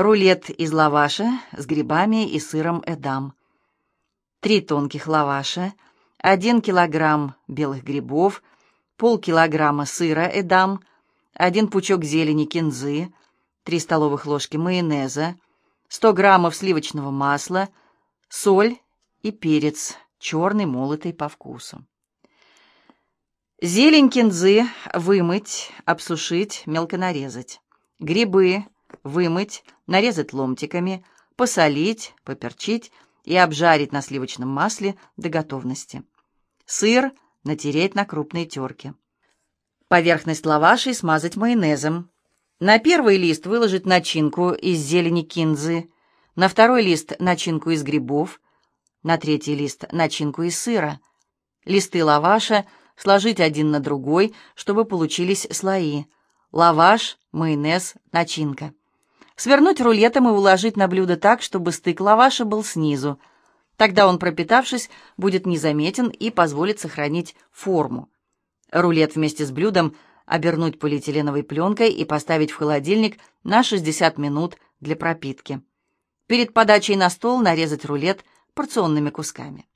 Рулет из лаваша с грибами и сыром эдам. Три тонких лаваша, один килограмм белых грибов, полкилограмма сыра эдам, один пучок зелени кинзы, три столовых ложки майонеза, 100 граммов сливочного масла, соль и перец, черный, молотый по вкусу. Зелень кинзы вымыть, обсушить, мелко нарезать. Грибы вымыть, нарезать ломтиками, посолить, поперчить и обжарить на сливочном масле до готовности. Сыр натереть на крупной терке. Поверхность лавашей смазать майонезом. На первый лист выложить начинку из зелени кинзы, на второй лист начинку из грибов, на третий лист начинку из сыра. Листы лаваша сложить один на другой, чтобы получились слои. Лаваш, майонез, начинка. Свернуть рулетом и уложить на блюдо так, чтобы стык лаваша был снизу. Тогда он, пропитавшись, будет незаметен и позволит сохранить форму. Рулет вместе с блюдом обернуть полиэтиленовой пленкой и поставить в холодильник на 60 минут для пропитки. Перед подачей на стол нарезать рулет порционными кусками.